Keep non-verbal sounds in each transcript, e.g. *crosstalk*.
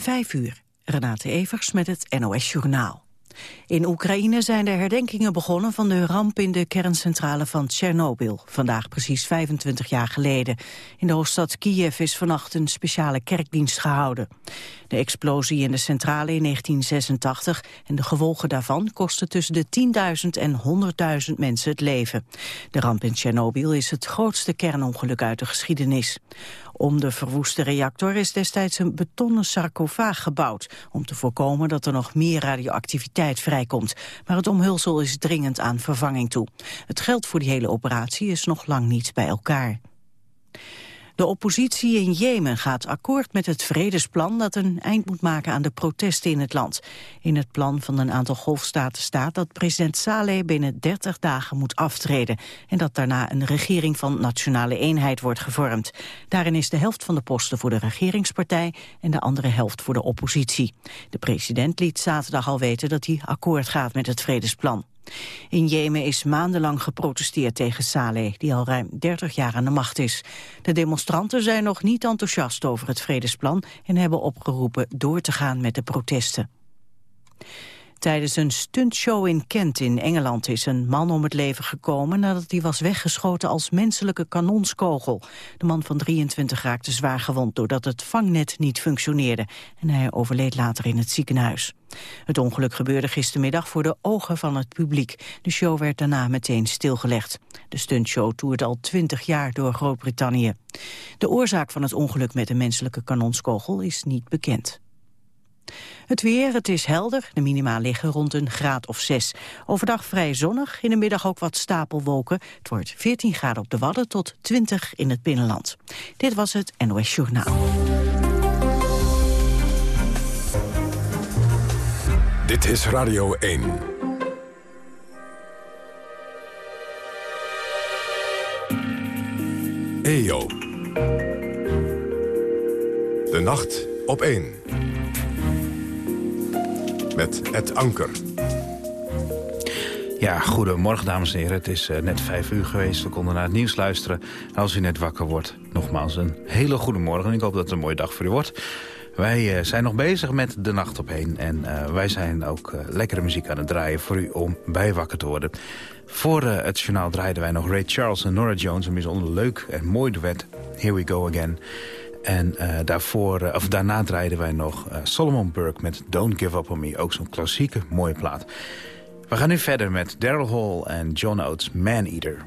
Vijf uur. Renate Evers met het NOS Journaal. In Oekraïne zijn de herdenkingen begonnen van de ramp in de kerncentrale van Tsjernobyl. Vandaag precies 25 jaar geleden. In de hoofdstad Kiev is vannacht een speciale kerkdienst gehouden. De explosie in de centrale in 1986 en de gevolgen daarvan kosten tussen de 10.000 en 100.000 mensen het leven. De ramp in Tsjernobyl is het grootste kernongeluk uit de geschiedenis. Om de verwoeste reactor is destijds een betonnen sarcofaag gebouwd... om te voorkomen dat er nog meer radioactiviteit vrijkomt. Maar het omhulsel is dringend aan vervanging toe. Het geld voor die hele operatie is nog lang niet bij elkaar. De oppositie in Jemen gaat akkoord met het vredesplan dat een eind moet maken aan de protesten in het land. In het plan van een aantal golfstaten staat dat president Saleh binnen 30 dagen moet aftreden en dat daarna een regering van nationale eenheid wordt gevormd. Daarin is de helft van de posten voor de regeringspartij en de andere helft voor de oppositie. De president liet zaterdag al weten dat hij akkoord gaat met het vredesplan. In Jemen is maandenlang geprotesteerd tegen Saleh, die al ruim 30 jaar aan de macht is. De demonstranten zijn nog niet enthousiast over het vredesplan en hebben opgeroepen door te gaan met de protesten. Tijdens een stuntshow in Kent in Engeland is een man om het leven gekomen nadat hij was weggeschoten als menselijke kanonskogel. De man van 23 raakte zwaar gewond doordat het vangnet niet functioneerde en hij overleed later in het ziekenhuis. Het ongeluk gebeurde gistermiddag voor de ogen van het publiek. De show werd daarna meteen stilgelegd. De stuntshow toert al 20 jaar door Groot-Brittannië. De oorzaak van het ongeluk met de menselijke kanonskogel is niet bekend. Het weer, het is helder. De minima liggen rond een graad of 6. Overdag vrij zonnig, in de middag ook wat stapelwolken. Het wordt 14 graden op de Wadden tot 20 in het binnenland. Dit was het NOS Journaal. Dit is Radio 1. EO. De nacht op 1 met het anker. Ja, goedemorgen dames en heren. Het is uh, net vijf uur geweest. We konden naar het nieuws luisteren. als u net wakker wordt, nogmaals een hele goede morgen. Ik hoop dat het een mooie dag voor u wordt. Wij uh, zijn nog bezig met de nacht op heen. En uh, wij zijn ook lekkere muziek aan het draaien voor u om bij wakker te worden. Voor het journaal draaiden wij nog Ray Charles en Nora Jones. Een bijzonder leuk en mooi duet. Here we go again. En uh, daarvoor, uh, of daarna draaiden wij nog uh, Solomon Burke met Don't Give Up On Me. Ook zo'n klassieke mooie plaat. We gaan nu verder met Daryl Hall en John Oates Man Eater.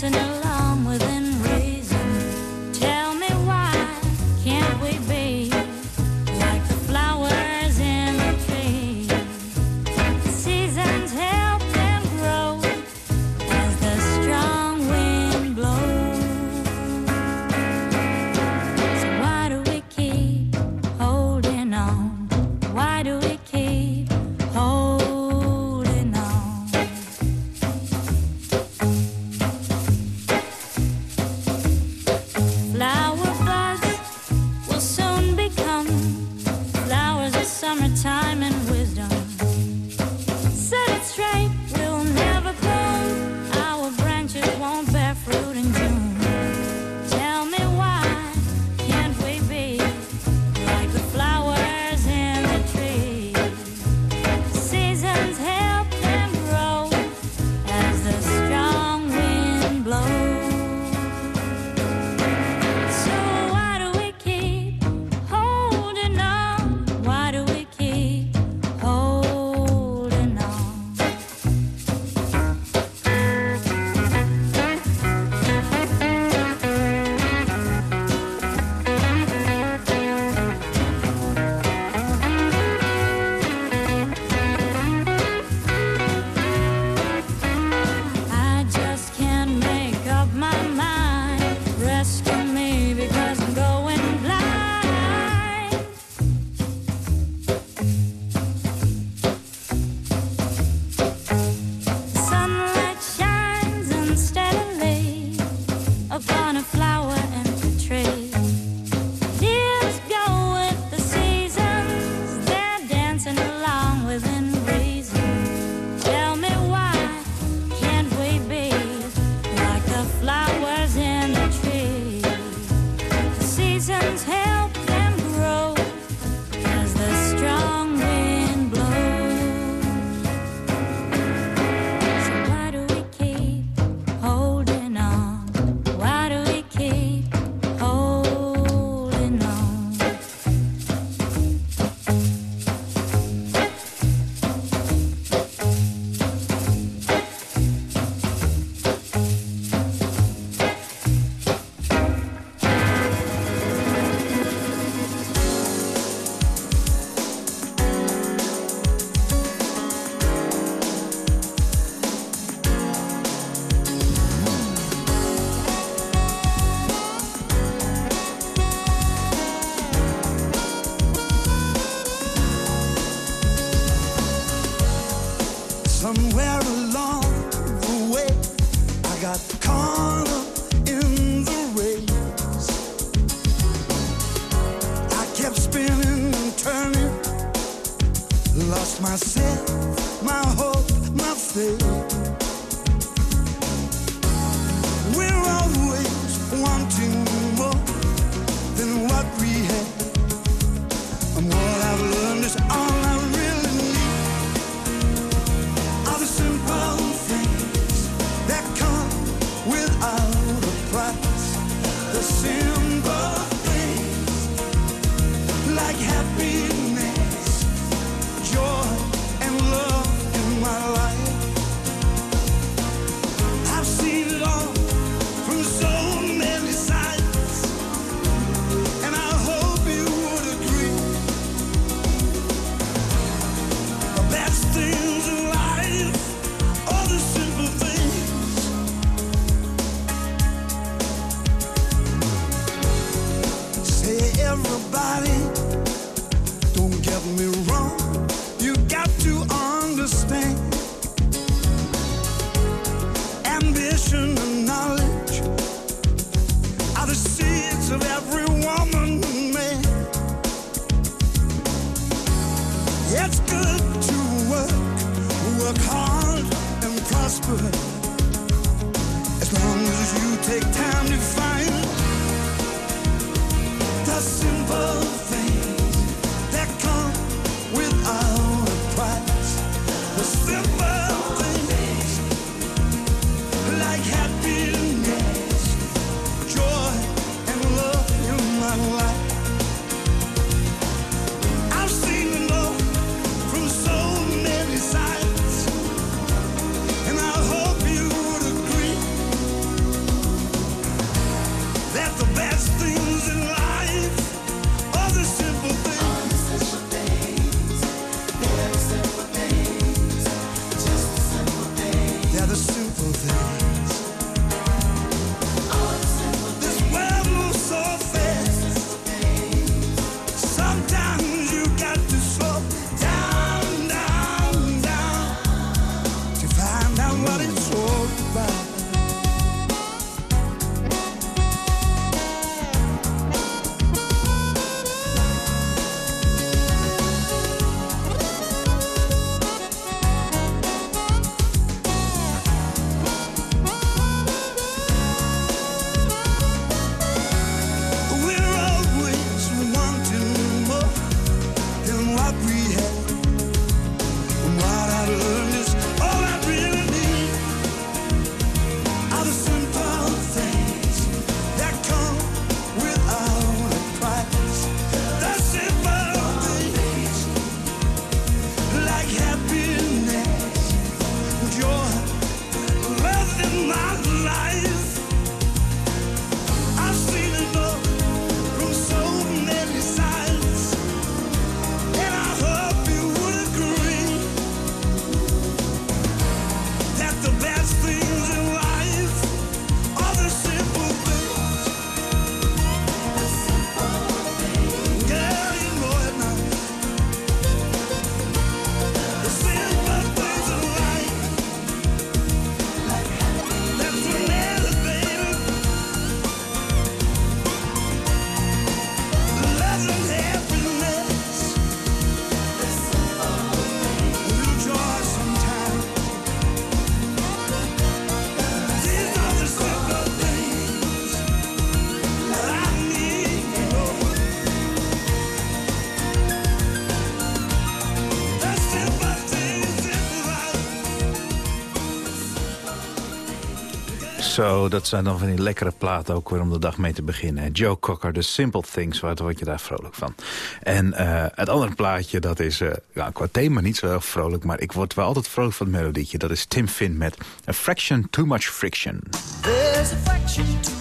dancing alone. Zo, dat zijn dan van die lekkere platen ook weer om de dag mee te beginnen. Joe Cocker, The Simple Things, waar word je daar vrolijk van. En uh, het andere plaatje, dat is uh, qua thema niet zo heel vrolijk... maar ik word wel altijd vrolijk van het melodietje. Dat is Tim Finn met A Fraction Too Much Friction. There's a fraction too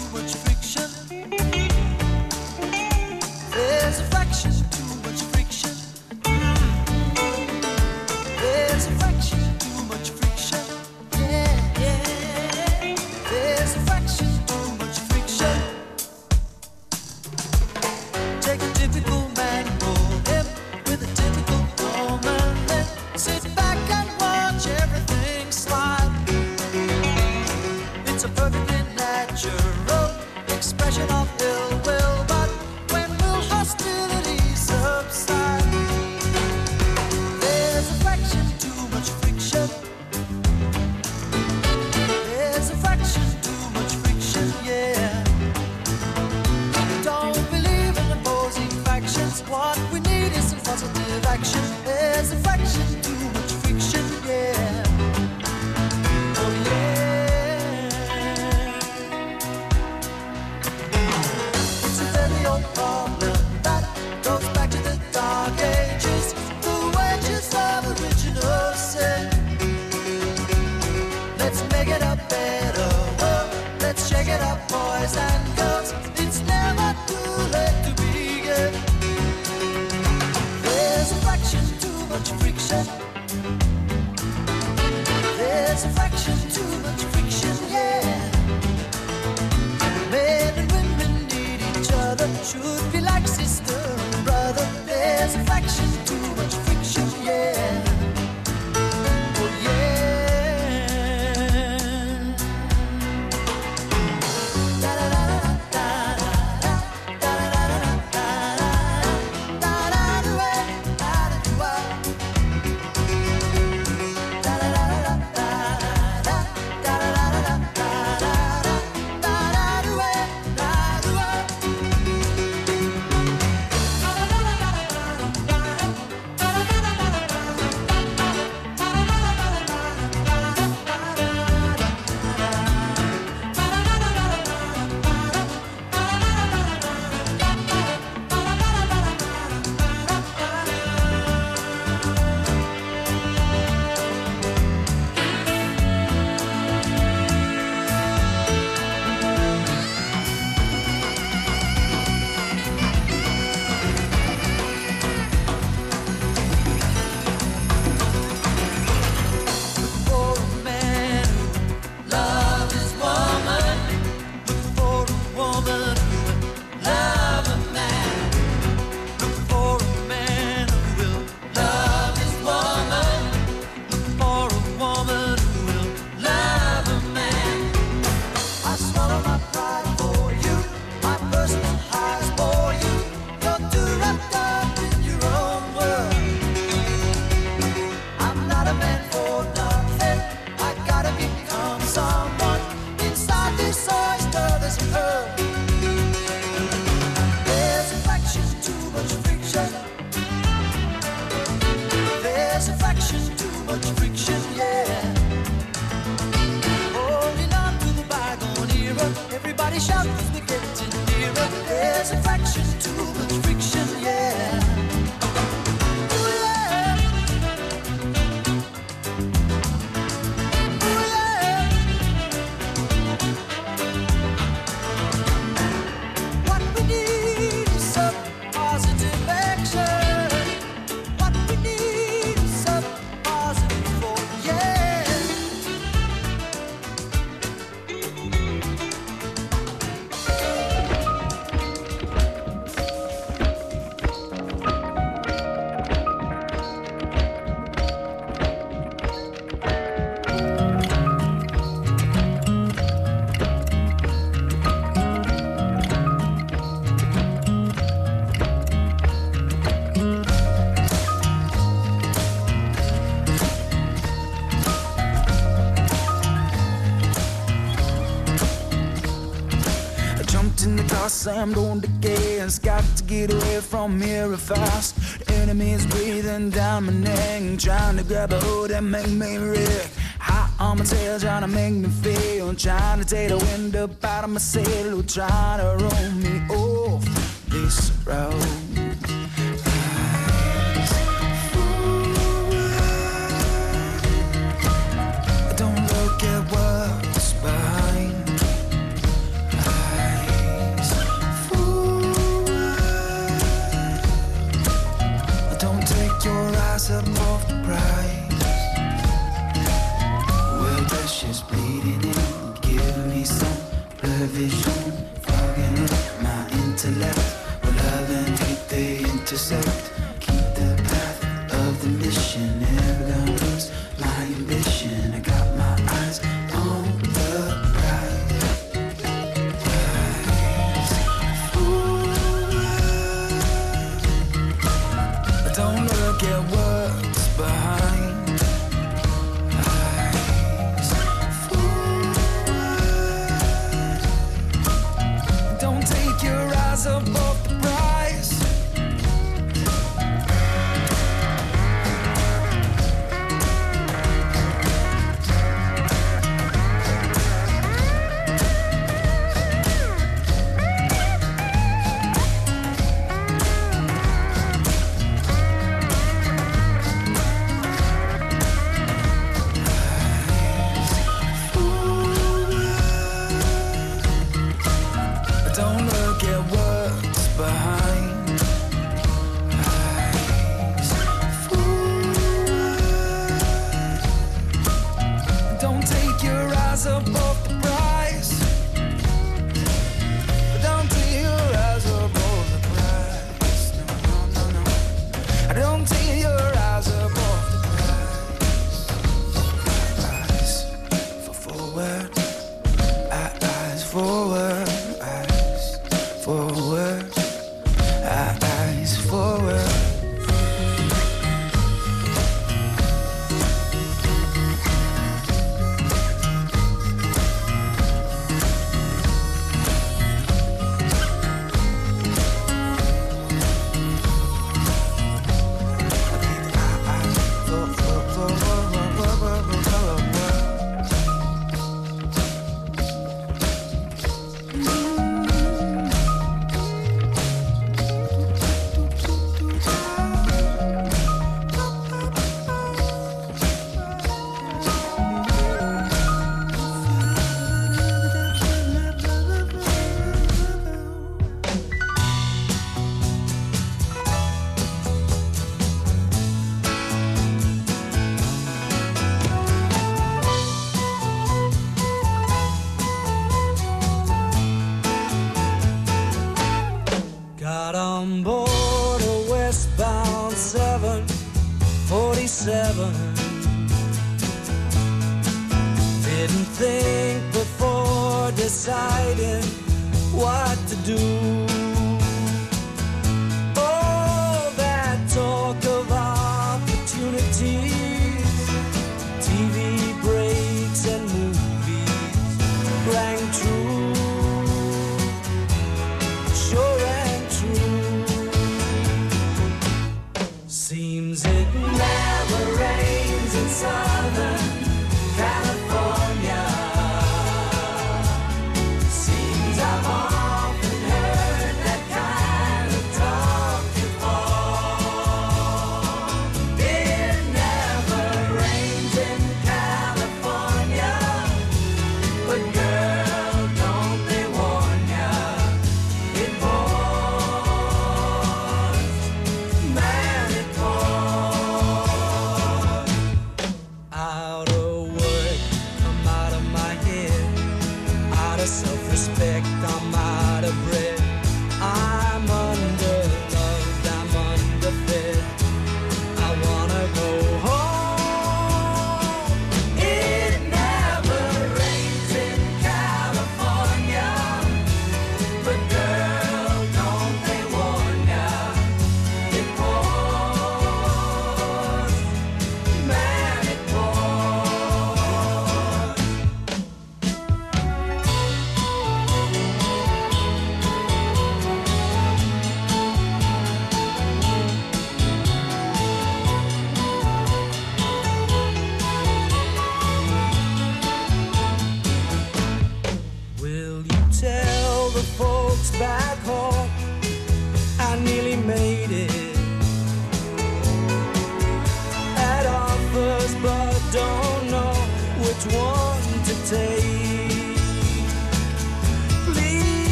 slammed on the gas. Got to get away from here fast. The Enemies breathing down my neck, trying to grab a hold and make me wreck. Hot on my tail, trying to make me feel. Trying to take the wind up out of my sail, trying to roll me off this road.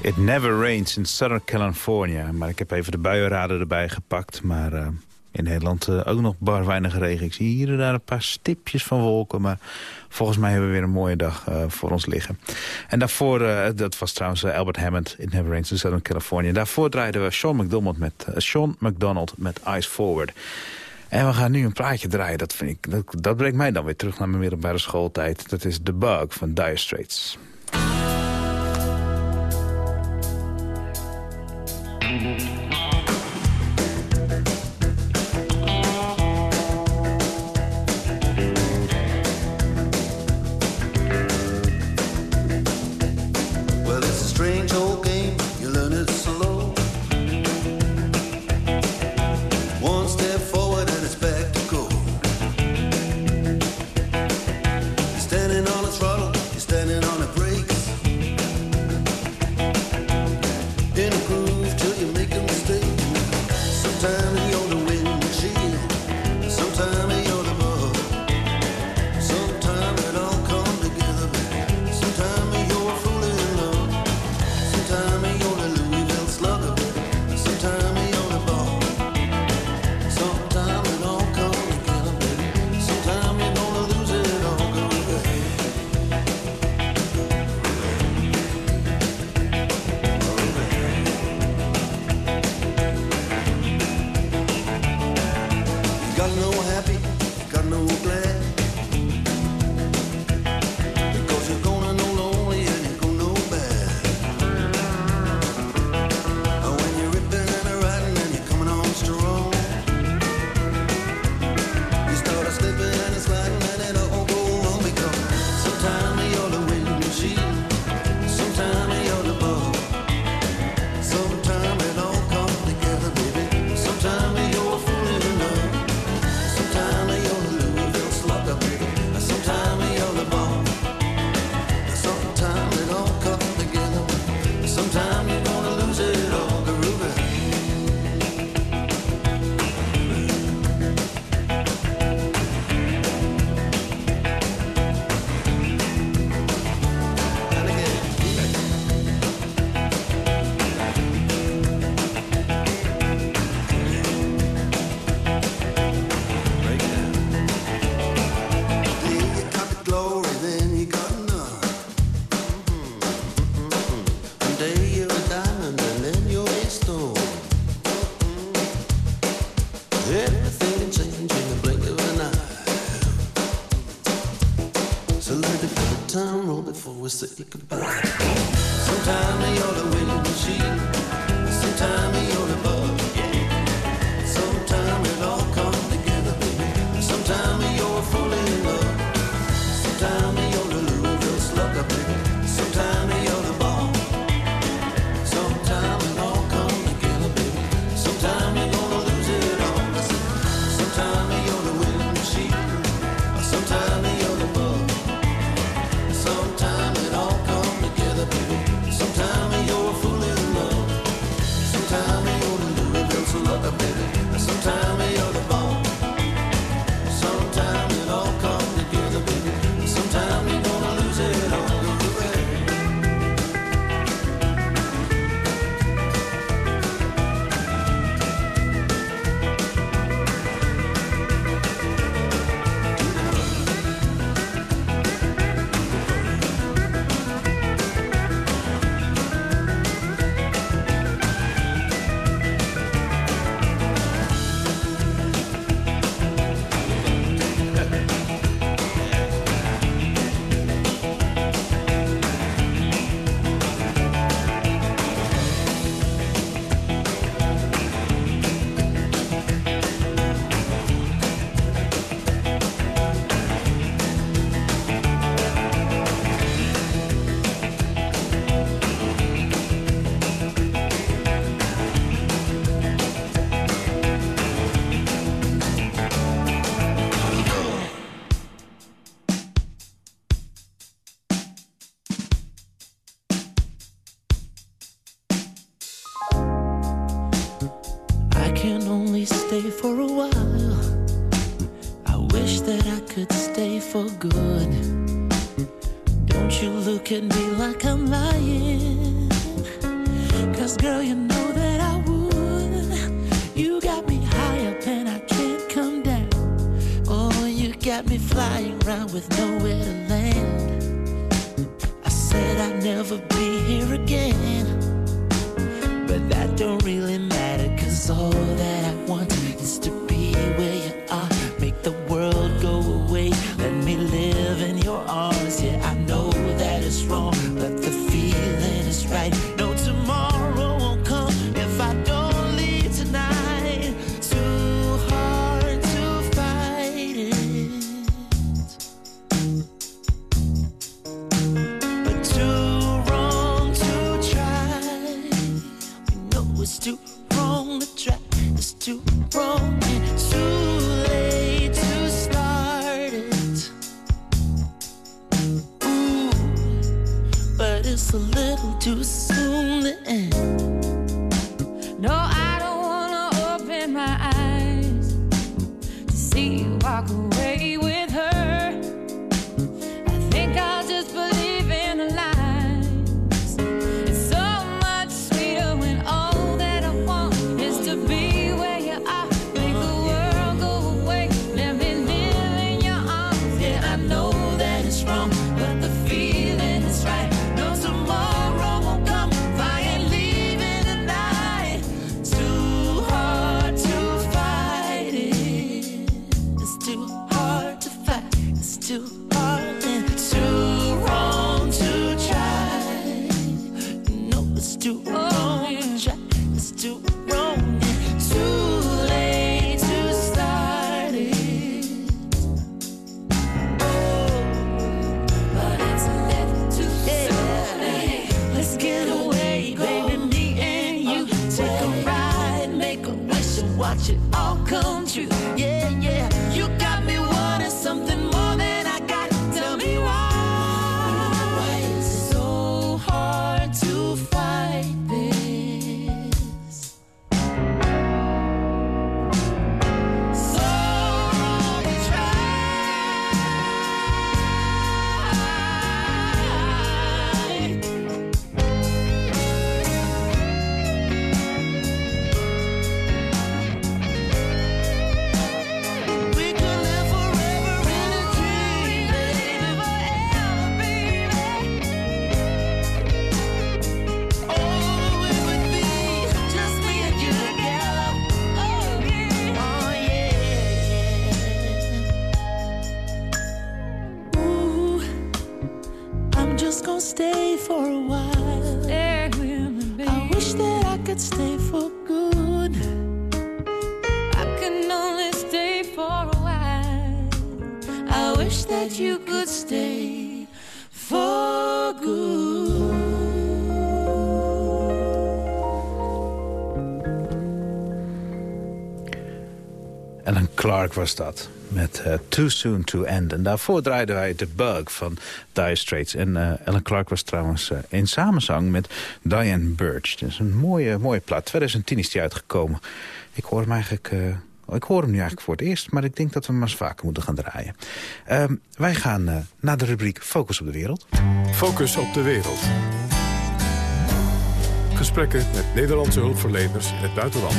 It never rains in Southern California. Maar ik heb even de buienraden erbij gepakt. Maar eh, in Nederland eh, ook nog bar weinig regen. Ik zie hier en daar een paar stipjes van wolken. Maar volgens mij hebben we weer een mooie dag eh, voor ons liggen. En daarvoor, dat was trouwens Albert Hammond... It never rains in Southern California. Daarvoor draaiden we Sean McDonald met, Sean McDonald met Ice Forward. En we gaan nu een plaatje draaien. Dat, vind ik, dat, dat brengt mij dan weer terug naar mijn middelbare schooltijd. Dat is The Bug van Dire Straits. Mm-hmm. this Clark was dat, met eh, Too Soon To End. En daarvoor draaiden wij The Bug van Dire Straits. En eh, Ellen Clark was trouwens eh, in samenzang met Diane Birch. Dat is een mooie, mooie plaat. 2010 is die uitgekomen. Ik hoor hem eigenlijk... ik hoor hem nu eigenlijk voor het eerst, maar ik denk dat we hem maar eens vaker moeten gaan draaien. Ehm, wij gaan naar de rubriek Focus op de Wereld. Focus op de wereld. Gesprekken met Nederlandse hulpverleners in het buitenland.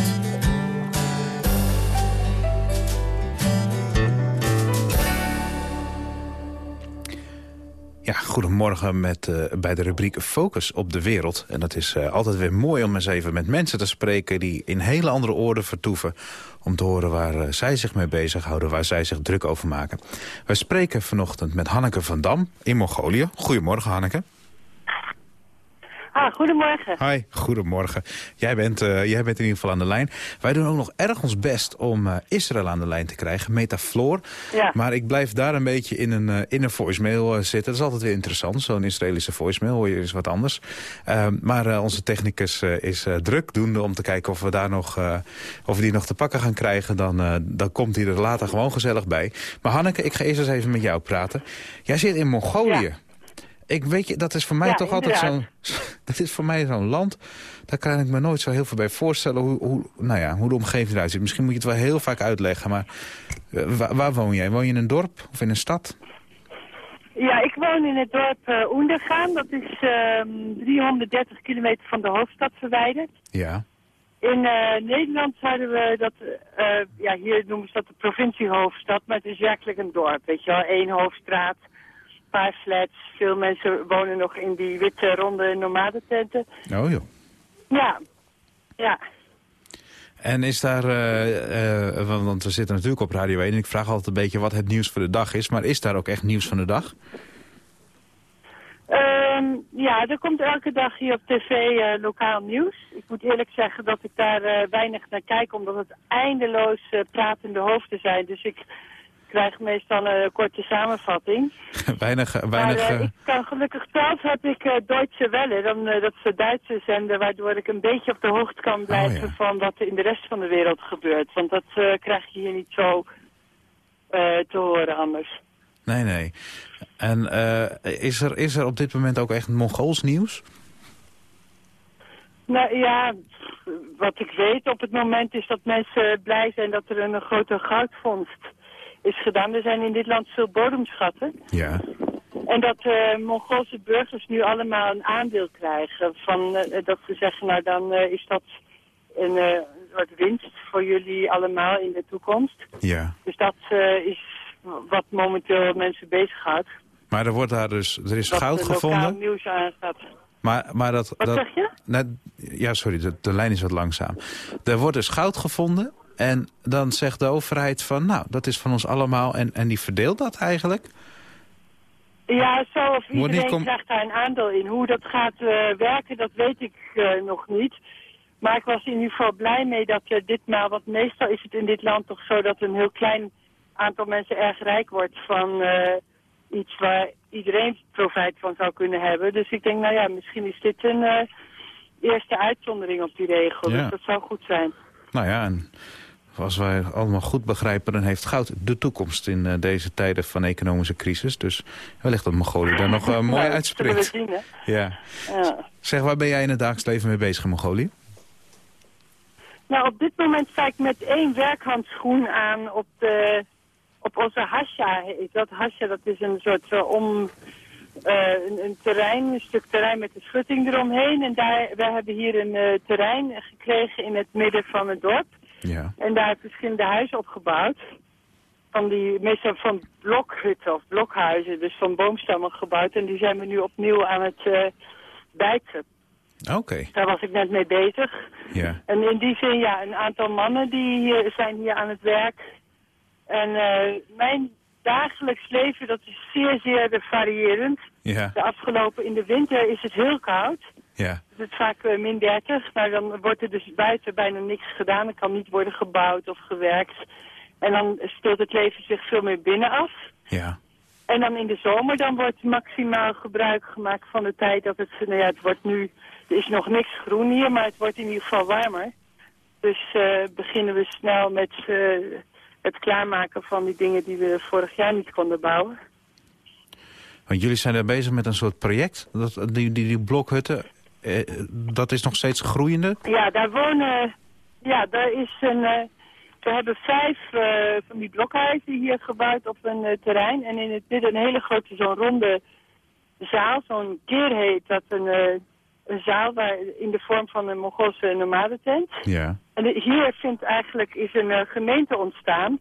Ja, goedemorgen met, eh, bij de rubriek Focus op de Wereld. En dat is eh, altijd weer mooi om eens even met mensen te spreken... die in hele andere oorden vertoeven... om te horen waar eh, zij zich mee bezighouden, waar zij zich druk over maken. Wij spreken vanochtend met Hanneke van Dam in Mongolië. Goedemorgen, Hanneke. Ah, goedemorgen. Hi, goedemorgen. Jij bent, eh, jij bent in ieder geval aan de lijn. Wij doen ook nog erg ons best om eh, Israël aan de lijn te krijgen, Metafloor. Ja. Maar ik blijf daar een beetje in een, eh, in een voicemail zitten. Dat is altijd weer interessant, zo'n Israëlische voicemail. Hoor je eens wat anders. Eh, maar onze technicus is druk doende om te kijken of we, daar nog, of we die nog te pakken gaan krijgen. Dan, dan komt hij er later gewoon gezellig bij. Maar Hanneke, ik ga eerst eens even met jou praten. Jij zit in Mongolië. Ik weet je, dat is voor mij Ja, toch altijd zo'n... *laughs* dat is voor mij zo'n land... daar kan ik me nooit zo heel veel bij voorstellen hoe, hoe, nou ja, hoe de omgeving eruit ziet. Misschien moet je het wel heel vaak uitleggen, maar eh, waar, waar woon jij? Woon je in een dorp of in een stad? Ja, ik woon in het dorp eh Oendergaan. Dat is ehm 330 kilometer van de hoofdstad verwijderd. Ja. In eh, Nederland zouden we dat, ja, hier noemen ze dat de provinciehoofdstad, maar het is werkelijk een dorp, weet je wel. Eén hoofdstraat, paar flats, veel mensen wonen nog in die witte ronde nomadententen. Oh joh. Ja, ja. En is daar, eh, eh, want, we zitten natuurlijk op Radio 1... en ik vraag altijd een beetje wat het nieuws voor de dag is... maar is daar ook echt nieuws van de dag? Ehm, ja, er komt elke dag hier op tv eh, lokaal nieuws. Ik moet eerlijk zeggen dat ik daar weinig naar kijk, omdat het eindeloos pratende hoofden zijn. Dus ik krijg meestal een korte samenvatting. *laughs* weinig... Maar weinig eh, eh, ik kan gelukkig thuis heb ik eh, Deutsche Welle, dan, eh, dat is de Duitse zender, waardoor ik een beetje op de hoogte kan blijven ja. van wat er in de rest van de wereld gebeurt. Want dat eh, krijg je hier niet zo eh, te horen anders. Nee, nee. En eh, is, er, is er op dit moment ook echt Mongools nieuws? Nou ja, wat ik weet op het moment is dat mensen blij zijn dat er een grote goudvondst is gedaan. Er zijn in dit land veel bodemschatten. Ja. En dat eh Mongoolse burgers nu allemaal een aandeel krijgen. Van, eh, dat ze zeggen, nou dan eh, is dat een soort winst voor jullie allemaal in de toekomst. Ja. Dus dat is wat momenteel mensen bezighoudt. Maar er wordt daar dus, er is goud gevonden. nieuws aangaat. Maar, maar dat, Wat dat, zeg je? net- ja, sorry, de, de lijn is wat langzaam. Er wordt dus goud gevonden en dan zegt de overheid van... nou, dat is van ons allemaal en, en die verdeelt dat eigenlijk. Ja, zo of iedereen com- krijgt daar een aandeel in. Hoe dat gaat eh, werken, dat weet ik eh, nog niet. Maar ik was in ieder geval blij mee dat er ditmaal, want meestal is het in dit land toch zo dat een heel klein aantal mensen erg rijk wordt van eh, iets waar iedereen profijt van zou kunnen hebben. Dus ik denk, nou ja, misschien is dit een eh, eerste uitzondering op die regel. Ja. Dus dat zou goed zijn. Nou ja, en als wij allemaal goed begrijpen... dan heeft goud de toekomst in eh, deze tijden van economische crisis. Dus wellicht dat Mongolië daar nog eh, mooi uitspringt. Ja. Ja. Zeg, waar ben jij in het dagelijks leven mee bezig in Mongolië? Nou, op dit moment sta ik met één werkhandschoen aan op, de, op onze hasja. Dat hasja, dat is een soort eh, om... een, een terrein, een stuk terrein met een schutting eromheen. En daar, wij hebben hier een terrein gekregen in het midden van het dorp. Ja. En daar verschillende huizen opgebouwd. Van die, meestal van blokhutten of blokhuizen, dus van boomstammen gebouwd. En die zijn we nu opnieuw aan het eh bijten. Oké, Daar was ik net mee bezig. ja. En in die zin, ja, een aantal mannen die hier, zijn hier aan het werk. En eh, mijn dagelijks leven, dat is zeer, zeer variërend. Ja, De afgelopen, in de winter is het heel koud. Ja. Het is vaak eh, min 30, maar dan wordt er dus buiten bijna niks gedaan. Er kan niet worden gebouwd of gewerkt. En dan speelt het leven zich veel meer binnen af. Ja, En dan in de zomer dan wordt maximaal gebruik gemaakt van de tijd dat het, nou ja, het wordt nu, er is nog niks groen hier, maar het wordt in ieder geval warmer. Dus eh, beginnen we snel met eh, het klaarmaken van die dingen die we vorig jaar niet konden bouwen. want jullie zijn er bezig met een soort project. Dat, die, die, die blokhutten, eh, dat is nog steeds groeiende. Ja, daar wonen, ja, daar is een, eh, we hebben vijf eh, van die blokhuizen hier gebouwd op een terrein. En in het midden een hele grote, zo'n ronde zaal, zo'n keer heet dat, een, een zaal waar, in de vorm van een Mongoolse nomadentent. Ja, En hier vindt eigenlijk is een gemeente ontstaan.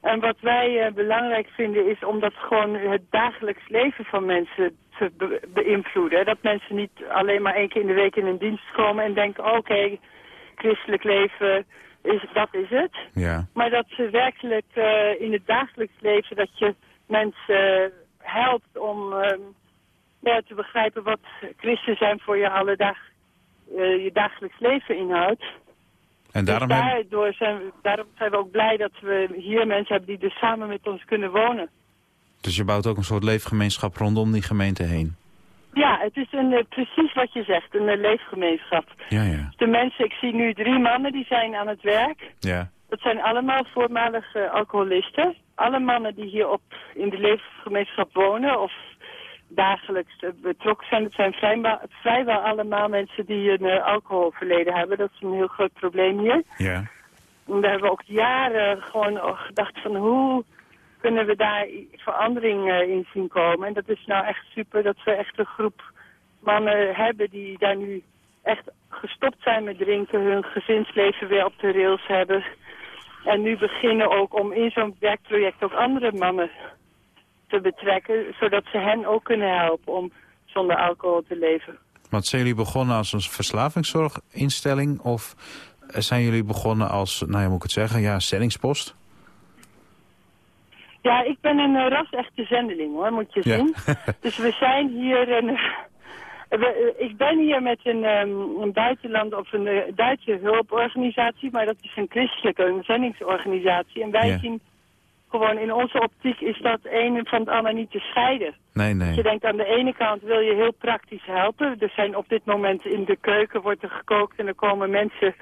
En wat wij belangrijk vinden is om dat gewoon het dagelijks leven van mensen be- beïnvloeden. Dat mensen niet alleen maar één keer in de week in een dienst komen en denken, oké, christelijk leven, is, dat is het. ja. Maar dat ze werkelijk eh, in het dagelijks leven, dat je mensen helpt om ehm, ja, te begrijpen wat christen zijn voor je alledag, eh, je dagelijks leven inhoudt. En daarom dus hebben... daardoor zijn we, daarom zijn we ook blij dat we hier mensen hebben die dus samen met ons kunnen wonen. Dus je bouwt ook een soort leefgemeenschap rondom die gemeente heen. Ja, het is een, eh, precies wat je zegt, een eh, leefgemeenschap. Ja, ja. De mensen, ik zie nu drie mannen die zijn aan het werk. Ja, Dat zijn allemaal voormalige alcoholisten. Alle mannen die hier op, in de leefgemeenschap wonen of dagelijks eh, betrokken zijn. Het zijn vrijwel, vrijwel allemaal mensen die een alcoholverleden hebben. Dat is een heel groot probleem hier. Ja. En we hebben ook jaren gewoon gedacht van hoe kunnen we daar verandering eh, in zien komen. En dat is nou echt super dat we echt een groep mannen hebben die daar nu echt gestopt zijn met drinken, hun gezinsleven weer op de rails hebben. En nu beginnen ook om in zo'n werkproject ook andere mannen te betrekken, zodat ze hen ook kunnen helpen om zonder alcohol te leven. Want zijn jullie begonnen als een verslavingszorginstelling... of zijn jullie begonnen als, nou ja, moet ik het zeggen, ja, zendingspost? Ja, ik ben een uh, ras-echte zendeling hoor, moet je Ja. zien. *laughs* dus we zijn hier een... we- eh, ik ben hier met een, ehm, een buitenland of een eh, Duitse hulporganisatie, maar dat is een christelijke een zendingsorganisatie. En wij Ja. zien gewoon in onze optiek is dat een van het ander niet te scheiden. Nee, Je nee. denkt aan de ene kant wil je heel praktisch helpen. Er zijn op dit moment in de keuken wordt er gekookt en er komen mensen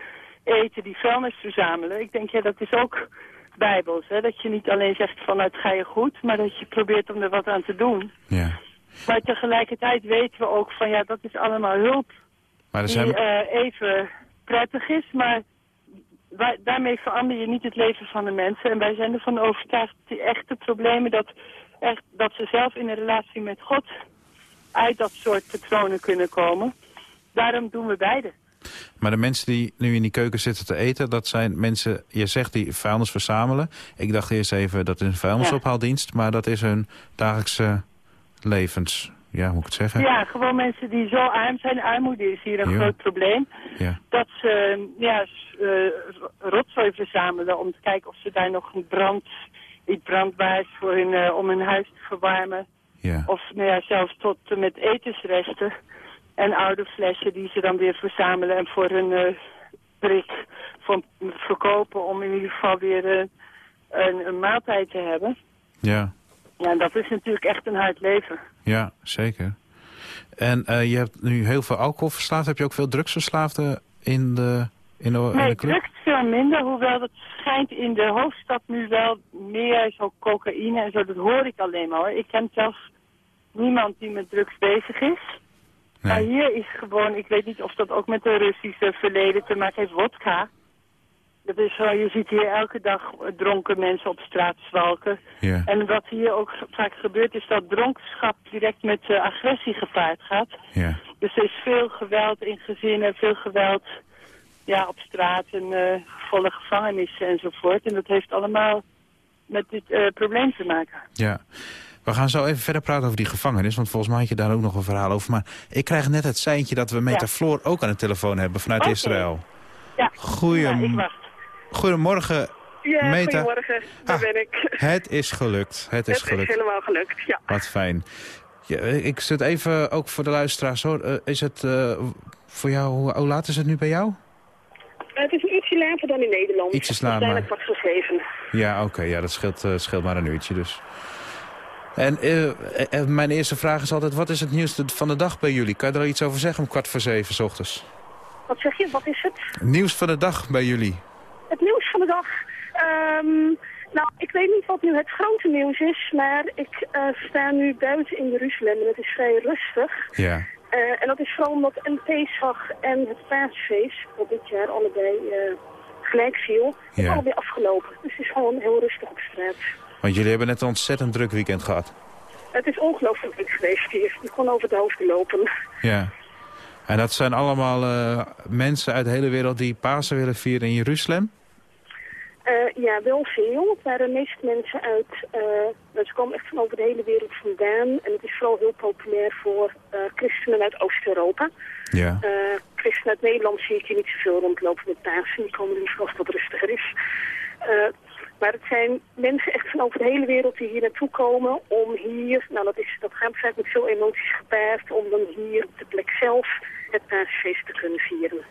eten die vuilnis verzamelen. Ik denk ja dat is ook bijbels. Hè? Dat je niet alleen zegt van het ga je goed, maar dat je probeert om er wat aan te doen. Ja. Maar tegelijkertijd weten we ook van ja dat is allemaal hulp Maar er die zijn... eh, even prettig is, maar daarmee verander je niet het leven van de mensen. En wij zijn ervan overtuigd dat die echte problemen, dat, echt, dat ze zelf in een relatie met God uit dat soort patronen kunnen komen. Daarom doen we beide. Maar de mensen die nu in die keuken zitten te eten... dat zijn mensen, je zegt die vuilnis verzamelen. Ik dacht eerst even, dat is een vuilnisophaaldienst... maar dat is hun dagelijkse levens... Ja, hoe moet ik het zeggen? Ja, gewoon mensen die zo arm zijn. Armoede is hier een Ja. groot probleem. Ja. Dat ze ja, s- eh, rotzooi verzamelen om te kijken of ze daar nog een brand, iets brandbaars voor hun, eh, om hun huis te verwarmen. ja. Of nou ja, zelfs tot met etensresten en oude flessen die ze dan weer verzamelen en voor hun eh prik voor, verkopen om in ieder geval weer eh, een, een maaltijd te hebben. Ja. Ja, dat is natuurlijk echt een hard leven. Ja, zeker. En eh, je hebt nu heel veel alcoholverslaafd. Heb je ook veel drugsverslaafden in de, in de, in Nee, de club? drugs veel minder, hoewel dat schijnt in de hoofdstad nu wel meer zo cocaïne en zo. Dat hoor ik alleen maar hoor. Ik ken zelfs niemand die met drugs bezig is. Maar Nee. hier is gewoon, ik weet niet of dat ook met de Russische verleden te maken heeft, wodka. Dat is je ziet hier elke dag dronken mensen op straat zwalken. Ja. En wat hier ook vaak gebeurt is dat dronkenschap direct met eh, agressie gepaard gaat. Ja. Dus er is veel geweld in gezinnen, veel geweld ja, op straat en eh, volle gevangenissen enzovoort. En dat heeft allemaal met dit eh, probleem te maken. Ja. We gaan zo even verder praten over die gevangenis, want volgens mij had je daar ook nog een verhaal over. Maar ik krijg net het seintje dat we Meta Ja. Floor ook aan de telefoon hebben vanuit. Israël. Ja, Goeie- ja. Goedemorgen, Ja, Meta. goedemorgen. Daar Ah, ben ik. Het is gelukt. Het is Het is gelukt. helemaal gelukt, ja. Wat fijn. Ja, ik zit even, ook voor de luisteraars hoor. Eh, is het eh, voor jou, hoe, laat is het nu bij jou? Het is een uurtje later dan in Nederland. Ietsjes later, Uiteindelijk voor zeven. Ja, oké. ja, dat scheelt, eh, scheelt maar een uurtje dus. En eh, eh, mijn eerste vraag is altijd, wat is het nieuws van de dag bij jullie? Kan je er al iets over zeggen om kwart voor zeven 's ochtends? Wat zeg je? Wat is het? Nieuws van de dag bij jullie? Het nieuws van de dag. Ehm, nou, ik weet niet wat nu het grote nieuws is, maar ik eh, sta nu buiten in Jeruzalem en het is vrij rustig. Ja. En dat is vooral omdat en Pesach en het paasfeest, wat dit jaar allebei gelijk viel, is Ja. alweer afgelopen. Dus het is gewoon heel rustig op straat. Want jullie hebben net een ontzettend druk weekend gehad. Het is ongelooflijk druk geweest hier. Ik kon over het hoofd lopen. Ja. En dat zijn allemaal eh, mensen uit de hele wereld die Pasen willen vieren in Jeruzalem? Eh, ja, wel veel. Het waren de meeste mensen uit... eh, ze komen echt van over de hele wereld vandaan. En het is vooral heel populair voor christenen uit Oost-Europa. Ja. Christenen uit Nederland zie ik hier niet zoveel rondlopen met Pasen. Die komen liever als het wat rustiger is. Maar het zijn mensen echt van over de hele wereld die hier naartoe komen om hier... Nou, dat, is, dat gaat vaak met veel emoties gepaard... om dan hier op de plek zelf het paasfeest te kunnen vieren.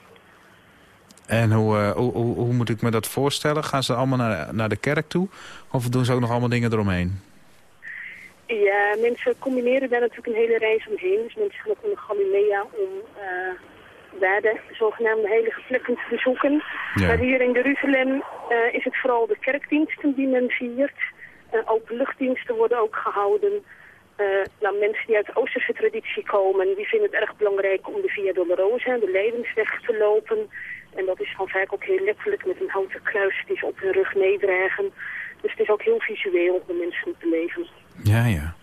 En hoe, eh, hoe, hoe, hoe moet ik me dat voorstellen? Gaan ze allemaal naar, naar de kerk toe? Of doen ze ook nog allemaal dingen eromheen? Ja, mensen combineren daar natuurlijk een hele reis omheen. Dus mensen gaan ook naar Galilea om eh, daar de zogenaamde heilige plekken te bezoeken. Ja. Maar hier in Jeruzalem eh, is het vooral de kerkdiensten die men viert. Uh, openluchtdiensten worden ook gehouden. Eh, nou, mensen die uit de Oosterse traditie komen, die vinden het erg belangrijk om de Via Dolorosa, de levensweg, te lopen. En dat is dan vaak ook heel letterlijk met een houten kruis die ze op hun rug meedragen. Dus het is ook heel visueel om mensen te leven. Ja, ja.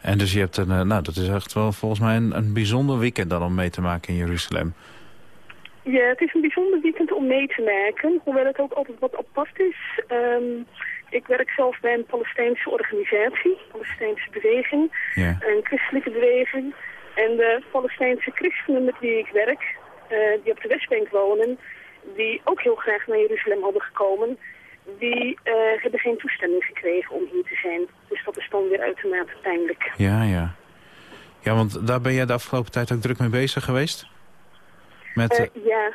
En dus je hebt een, eh, nou dat is echt wel volgens mij een, een bijzonder weekend dan om mee te maken in Jeruzalem. Ja, het is een bijzonder weekend om mee te maken, hoewel het ook altijd wat apart is. Ehm, ik werk zelf bij een Palestijnse organisatie, een Palestijnse beweging, Ja. een christelijke beweging. En de Palestijnse christenen met wie ik werk, eh, die op de Westbank wonen, die ook heel graag naar Jeruzalem hadden gekomen, die eh, hebben geen toestemming gekregen om hier te zijn. Dus dat is dan weer uitermate pijnlijk. Ja, ja. Ja, want daar ben jij de afgelopen tijd ook druk mee bezig geweest? Met, Eh, eh, ja,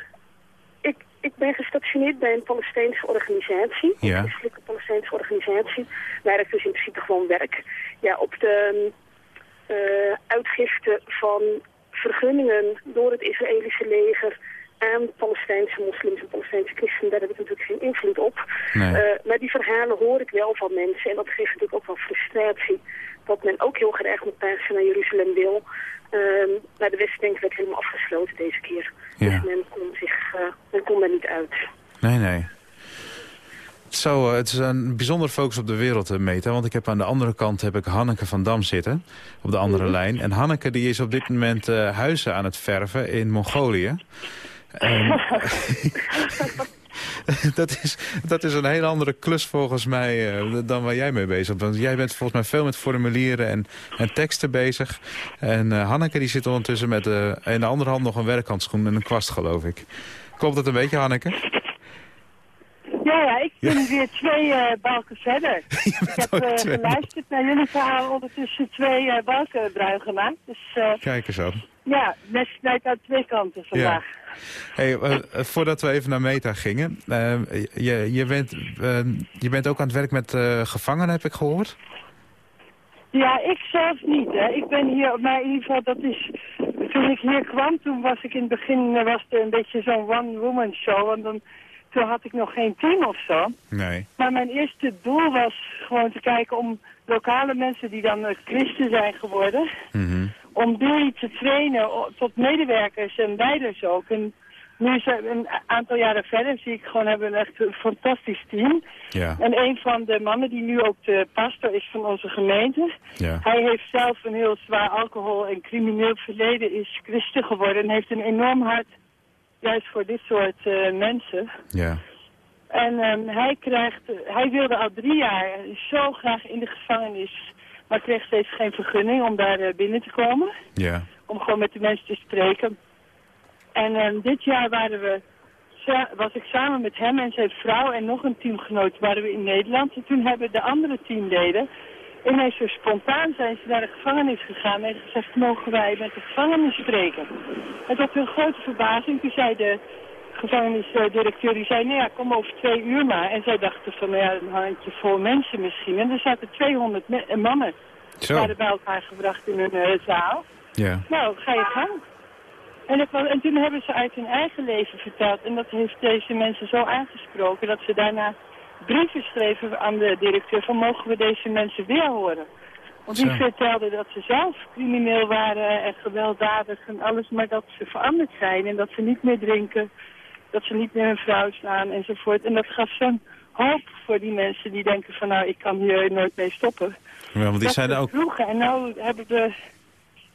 ik, ik ben gestationeerd bij een Palestijnse organisatie. Ja. Een christelijke Palestijnse organisatie. Waar ik dus in principe gewoon werk. Ja, op de eh, uitgifte van vergunningen door het Israëlische leger aan Palestijnse moslims en Palestijnse christenen, daar heb ik natuurlijk geen invloed op. Nee. Eh, maar die verhalen hoor ik wel van mensen en dat geeft natuurlijk ook wel frustratie. Dat men ook heel graag met Pasen naar Jeruzalem wil. Ehm maar de Westbank werd helemaal afgesloten deze keer. Ja. Dus men kon, zich, eh, men kon daar niet uit. Nee, nee. Zo, eh, het is een bijzonder focus op de wereld, Meta. Want ik heb aan de andere kant heb ik Hanneke van Dam zitten. Op de andere lijn. En Hanneke die is op dit moment huizen aan het verven in Mongolië. En- *laughs* dat, is, dat is een hele andere klus volgens mij eh, dan waar jij mee bezig bent. Want jij bent volgens mij veel met formulieren en, en teksten bezig. En eh, Hanneke die zit ondertussen met eh, in de andere hand nog een werkhandschoen en een kwast, geloof ik. Klopt dat een beetje, Hanneke? Ja, ja, ik ben weer twee eh, balken verder. *laughs* ik heb eh, geluisterd naar jullie verhaal ondertussen twee eh, balken bruin gemaakt. Dus Kijk eens aan. ja, mes snijdt aan twee kanten vandaag. Hey, voordat we even naar Meta gingen. je, je, bent, je bent ook aan het werk met gevangenen, heb ik gehoord. Ja, ik zelf niet. Hè. Ik ben hier, maar in ieder geval, dat is... Toen ik hier kwam, toen was ik in het begin was het een beetje zo'n one-woman show. Want dan, toen had ik nog geen team of zo. Nee. Maar mijn eerste doel was gewoon te kijken om lokale mensen die dan christen zijn geworden... Mhm. om die te trainen tot medewerkers en leiders ook. En nu is er een aantal jaren verder zie ik gewoon hebben we echt een fantastisch team. Ja. En een van de mannen die nu ook de pastor is van onze gemeente... Ja. Hij heeft zelf een heel zwaar alcohol- en crimineel verleden, is christen geworden en heeft een enorm hart juist voor dit soort eh, mensen. Ja. En ehm, hij krijgt, hij wilde al drie jaar zo graag in de gevangenis, maar kreeg steeds geen vergunning om daar eh, binnen te komen. Ja. Om gewoon met de mensen te spreken. En ehm, dit jaar waren we, was ik samen met hem en zijn vrouw en nog een teamgenoot waren we in Nederland. En toen hebben de andere teamleden ineens zo spontaan zijn ze naar de gevangenis gegaan en gezegd, mogen wij met de gevangenis spreken? En tot hun grote verbazing, toen zei de gevangenisdirecteur, die zei, nou ja, kom over twee uur maar. En zij dachten van, nou ja, een handje vol mensen misschien. En er zaten 200 me- eh, mannen, Zo. waren bij elkaar gebracht in hun eh, zaal. Ja. Nou, ga je gang. En, en toen hebben ze uit hun eigen leven verteld. En dat heeft deze mensen zo aangesproken dat ze daarna brieven schreven aan de directeur van mogen we deze mensen weer horen. Want die Zo. vertelden dat ze zelf crimineel waren en gewelddadig en alles, maar dat ze veranderd zijn en dat ze niet meer drinken, dat ze niet meer hun vrouw slaan enzovoort. En dat gaf zo'n hoop voor die mensen die denken van nou ik kan hier nooit mee stoppen. Ja, want die Dat er ook... vroegen. En nu hebben we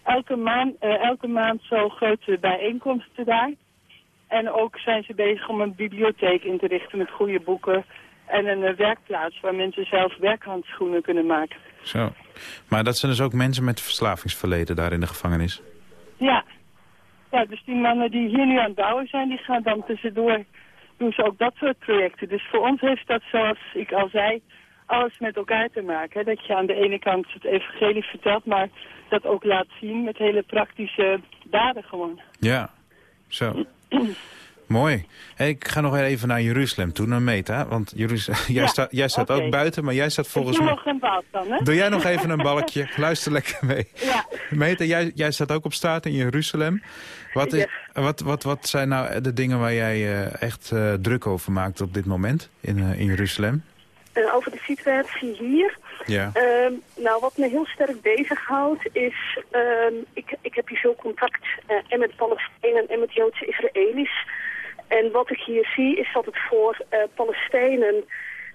elke maand, eh, elke maand zo grote bijeenkomsten daar. En ook zijn ze bezig om een bibliotheek in te richten met goede boeken. En een eh, werkplaats waar mensen zelf werkhandschoenen kunnen maken. Zo. Maar dat zijn dus ook mensen met verslavingsverleden daar in de gevangenis. Ja. ja, dus die mannen die hier nu aan het bouwen zijn, die gaan dan tussendoor doen ze ook dat soort projecten. Dus voor ons heeft dat, zoals ik al zei, alles met elkaar te maken. Hè? Dat je aan de ene kant het evangelie vertelt, maar dat ook laat zien met hele praktische daden gewoon. Ja. Zo. *clears throat* Mooi. Hey, ik ga nog even naar Jeruzalem toe, naar Meta. Want Jeruzalem, *laughs* jij, Ja, jij staat ook buiten, maar jij staat volgens ik doe mij... nog een bal dan, hè? Doe jij nog even een balkje? *laughs* Luister lekker mee. Ja. Meta, jij, jij staat ook op straat in Jeruzalem. Wat, is, wat, wat, wat zijn nou de dingen waar jij eh, echt eh, druk over maakt op dit moment in, eh, in Jeruzalem? Over de situatie hier. Ja. Ehm, nou, wat me heel sterk bezighoudt is, ehm, ik, ik heb hier veel contact en met Palestijnen en met Joodse Israëli's. En wat ik hier zie is dat het voor eh, Palestijnen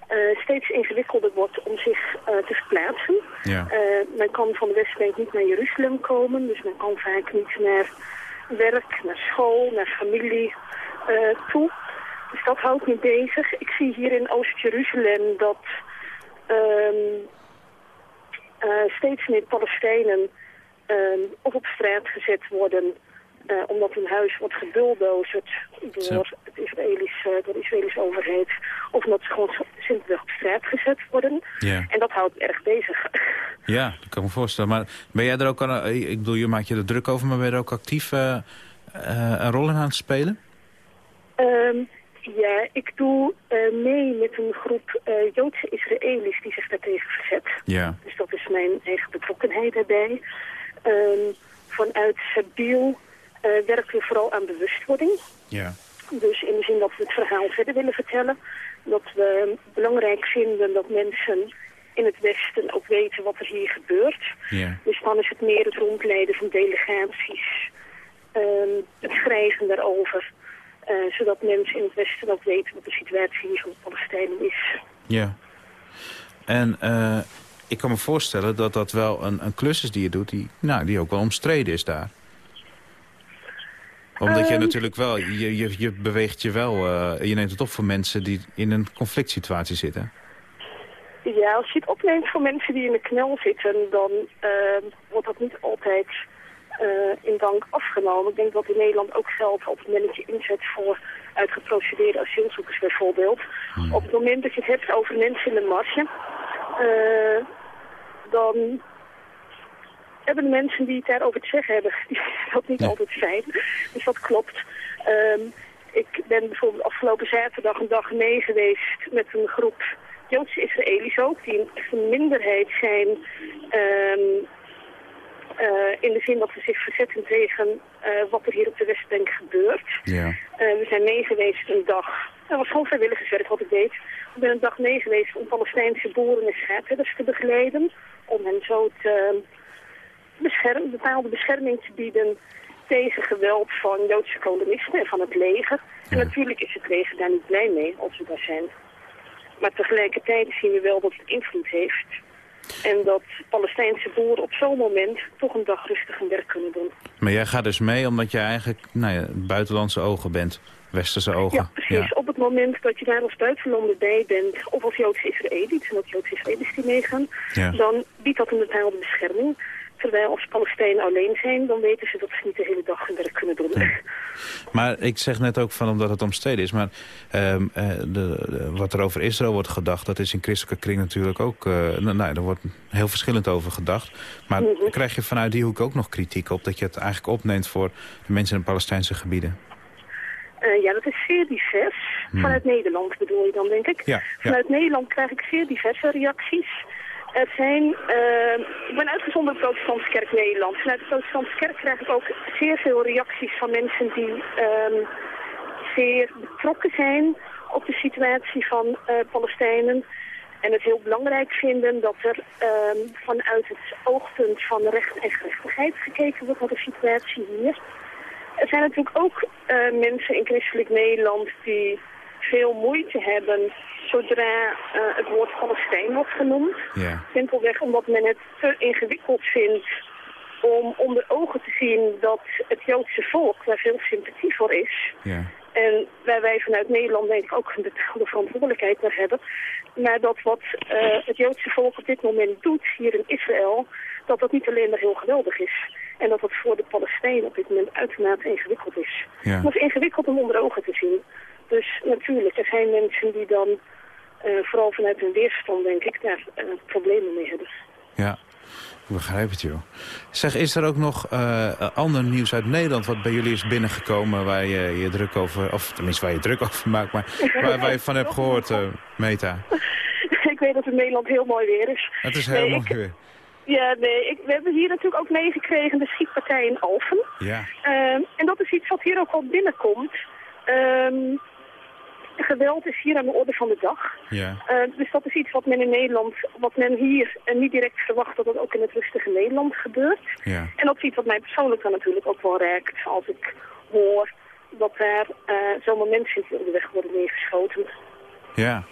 eh, steeds ingewikkelder wordt om zich eh, te verplaatsen. Ja. Men kan van de Westbank niet naar Jeruzalem komen, dus men kan vaak niet naar werk, naar school, naar familie toe. Dus dat houdt me bezig. Ik zie hier in Oost-Jeruzalem dat ehm, eh, steeds meer Palestijnen ehm, of op straat gezet worden eh, omdat hun huis wordt gebulldozerd Zo. door, het door de Israëlische overheid. Of omdat ze gewoon simpelweg op straat gezet worden. Ja. En dat houdt me erg bezig. Ja, dat kan ik me voorstellen. Maar ben jij er ook aan... eh, Ik bedoel, je maakt je er druk over, maar ben je er ook actief eh, eh, een rol in aan het spelen? Ehm, ja, ik doe eh, mee met een groep eh, Joodse Israëli's die zich daartegen verzet. Ja. Dus dat is mijn eigen betrokkenheid daarbij. Ehm, vanuit Sabiel eh werken we vooral aan bewustwording. Ja. Dus in de zin dat we het verhaal verder willen vertellen. Dat we belangrijk vinden dat mensen in het Westen ook weten wat er hier gebeurt. Ja. Dus dan is het meer het rondleiden van delegaties. ehm, het schrijven daarover. eh, zodat mensen in het Westen ook weten wat de situatie hier van de Palestijnen is. Ja. En eh, ik kan me voorstellen dat dat wel een, een klus is die je doet... Die, nou, die ook wel omstreden is daar. Omdat je Ehm. natuurlijk wel... Je, je, je beweegt je wel... eh, je neemt het op voor mensen die in een conflict situatie zitten. Ja, als je het opneemt voor mensen die in de knel zitten, dan ehm, wordt dat niet altijd eh, in dank afgenomen. Ik denk dat in Nederland ook geldt op het moment dat je inzet voor uitgeprocedeerde asielzoekers bijvoorbeeld. Op het moment dat je het hebt over mensen in de marge, eh, dan hebben de mensen die het daarover te zeggen hebben, *laughs* die dat niet altijd fijn. Dus dat klopt. Ehm, ik ben bijvoorbeeld afgelopen zaterdag een dag mee geweest met een groep Joodse Israëli's ook, die een minderheid zijn ehm, eh, in de zin dat ze zich verzetten tegen eh, wat er hier op de Westbank gebeurt. Ja. Eh, we zijn mee geweest een dag. Dat was gewoon vrijwilligerswerk wat ik deed. Ik ben een dag mee geweest om Palestijnse boeren en schaapherders te begeleiden. Om hen zo te beschermen, bepaalde bescherming te bieden tegen geweld van Joodse kolonisten en van het leger. En natuurlijk is het leger daar niet blij mee als we daar zijn. Maar tegelijkertijd zien we wel dat het invloed heeft. En dat Palestijnse boeren op zo'n moment toch een dag rustig hun werk kunnen doen. Maar jij gaat dus mee omdat je eigenlijk nou ja, buitenlandse ogen bent. Westerse ogen. Ja, precies. Op het moment dat je daar als buitenlander bij bent, of als Joodse Israëli, het zijn ook Joodse Israëli's die meegaan, Ja. dan biedt dat een bepaalde bescherming. Terwijl als Palestijnen alleen zijn, dan weten ze dat ze niet de hele dag hun werk kunnen doen. Maar ik zeg net ook van omdat het omstreden is. Maar ehm, eh, de, de- wat er over Israël wordt gedacht, dat is in christelijke kring natuurlijk ook... eh, nou, daar wordt heel verschillend over gedacht. Maar Mhm. krijg je vanuit die hoek ook nog kritiek op... dat je het eigenlijk opneemt voor de mensen in de Palestijnse gebieden? Eh, ja, dat is zeer divers. Vanuit Nederland bedoel je dan, denk ik. Hmm. Ja, ja. Vanuit Nederland krijg ik zeer diverse reacties. Er zijn, eh, ik ben uitgezonden Protestantse Kerk Nederland. Vanuit de Protestantse Kerk krijg ik ook zeer veel reacties van mensen die ehm, zeer betrokken zijn op de situatie van eh, Palestijnen. En het heel belangrijk vinden dat er ehm, vanuit het oogpunt van recht en gerechtigheid gekeken wordt naar de situatie hier. Er zijn natuurlijk ook eh, mensen in christelijk Nederland die veel moeite hebben zodra eh, het woord Palestijn wordt genoemd. Ja. Simpelweg omdat men het te ingewikkeld vindt om onder ogen te zien dat het Joodse volk daar veel sympathie voor is. Ja. En waar wij vanuit Nederland denk ik ook een bepaalde verantwoordelijkheid naar hebben. Maar dat wat eh, het Joodse volk op dit moment doet hier in Israël, dat dat niet alleen maar heel geweldig is. En dat dat voor de Palestijnen op dit moment uitermate ingewikkeld is. Ja. Het is ingewikkeld om onder ogen te zien. Dus natuurlijk, er zijn mensen die dan, eh, vooral vanuit hun weerstand denk ik, daar eh, problemen mee hebben. Ja, ik begrijp het, joh. Zeg, is er ook nog eh, ander nieuws uit Nederland... wat bij jullie is binnengekomen waar je je druk over... of tenminste waar je druk *laughs* over maakt, maar waar, waar je van hebt gehoord, eh, Meta? *laughs* ik weet dat het in Nederland heel mooi weer is. Het is heel Nee, mooi ik- weer. Ja, nee, ik, we hebben hier natuurlijk ook meegekregen de schietpartij in Alphen. Ja, Ehm, en dat is iets wat hier ook al binnenkomt. Ehm, geweld is hier aan de orde van de dag. Ja. Eh, dus dat is iets wat men in Nederland, wat men hier en niet direct verwacht dat dat ook in het rustige Nederland gebeurt. Ja. En dat is iets wat mij persoonlijk dan natuurlijk ook wel raakt als ik hoor dat er eh, zomaar mensen in de weg worden neergeschoten. Ja.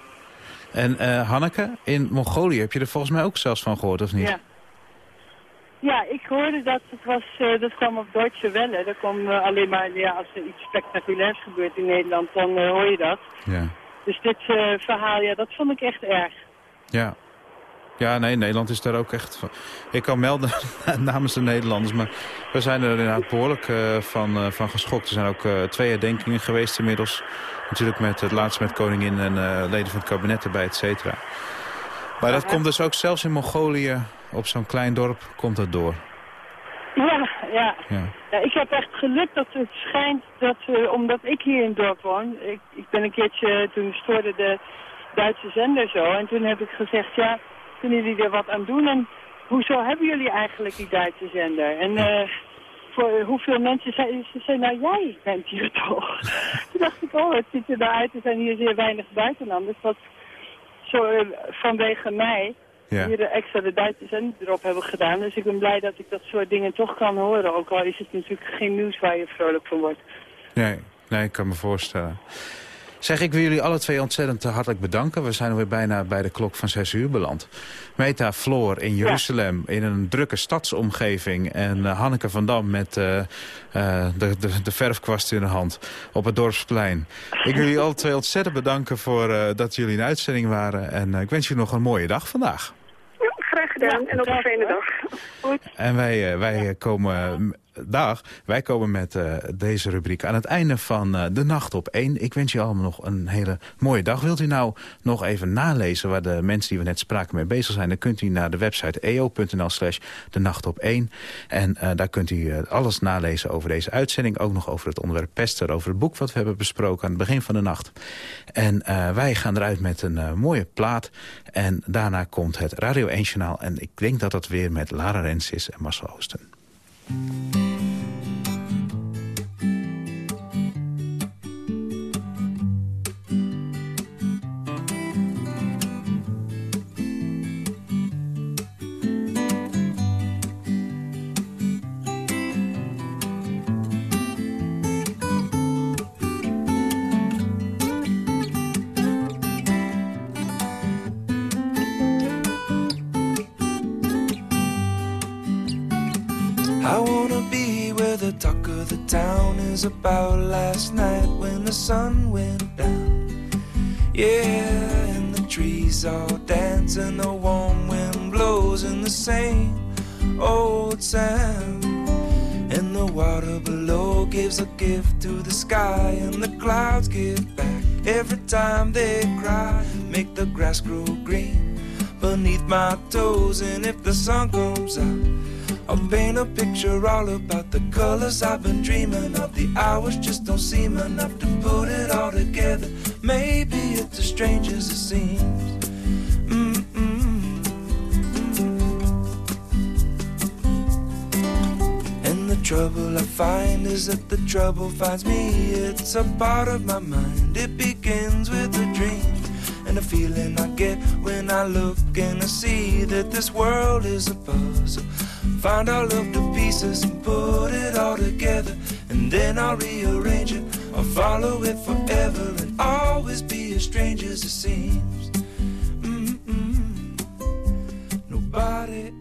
En eh, Hanneke, in Mongolië heb je er volgens mij ook zelfs van gehoord, of niet? Ja. Ja, ik hoorde dat het was, eh, dat kwam op Deutsche Welle. Er kwam eh, alleen maar, ja, als er iets spectaculairs gebeurt in Nederland, dan eh, hoor je dat. Ja. Dus dit verhaal, ja, dat vond ik echt erg. Ja. Ja, nee, Nederland is daar ook echt... van- Ik kan melden *laughs* namens de Nederlanders, maar we zijn er inderdaad behoorlijk eh, van, van geschokt. Er zijn ook twee herdenkingen geweest inmiddels. Natuurlijk met het laatste met koningin en leden van het kabinet erbij, et cetera. Maar dat komt dus ook zelfs in Mongolië, op zo'n klein dorp, komt dat door. Ja, ja. Ja. ja ik heb echt geluk dat het schijnt dat, eh, omdat ik hier in het dorp woon, ik, ik ben een keertje, toen stoorde de Duitse zender zo, en toen heb ik gezegd, ja, kunnen jullie er wat aan doen? En hoezo hebben jullie eigenlijk die Duitse zender? En eh, voor hoeveel mensen zijn, ze zei, nou jij bent hier *laughs* toch? toen dacht ik, oh, het ziet er nou uit, er zijn hier zeer weinig buitenlanders, dat zo eh, vanwege mij Ja. hier de extra de Duitse zender erop hebben gedaan. Dus ik ben blij dat ik dat soort dingen toch kan horen. Ook al is het natuurlijk geen nieuws waar je vrolijk van wordt. Nee, nee, ik kan me voorstellen. Zeg, ik wil jullie alle twee ontzettend hartelijk bedanken. We zijn alweer bijna bij de klok van 6 uur beland. Meta Floor in Jeruzalem, in een drukke stadsomgeving. En eh, Hanneke van Dam met eh, eh, de, de, de verfkwast in de hand op het Dorpsplein. Ik wil jullie alle twee ontzettend bedanken voor dat jullie in uitzending waren. En ik wens jullie nog een mooie dag vandaag. Graag gedaan en ook een fijne dag. En wij, eh, wij eh, komen... Dag, wij komen met eh, deze rubriek aan het einde van eh, de nacht op 1. Ik wens je allemaal nog een hele mooie dag. Wilt u nou nog even nalezen waar de mensen die we net spraken mee bezig zijn... dan kunt u naar de website eo.nl slash de nacht op 1. En eh, daar kunt u alles nalezen over deze uitzending. Ook nog over het onderwerp pester, over het boek wat we hebben besproken aan het begin van de nacht. En wij gaan eruit met een mooie plaat. En daarna komt het Radio 1 Journaal. En ik denk dat dat weer met Lara Rens is en Marcel Oosten. Sky, and the clouds give back every time they cry. Make the grass grow green beneath my toes, and if the sun comes out, I'll paint a picture all about the colors I've been dreaming of. The hours just don't seem enough to put it all together. Maybe it's as strange as it seems. Trouble I find is that the trouble finds me. It's a part of my mind. It begins with a dream. And the feeling I get when I look and I see that this world is a puzzle. Find all of the pieces and put it all together. And then I'll rearrange it. I'll follow it forever and always be as strange as it seems. Mm-mm. Nobody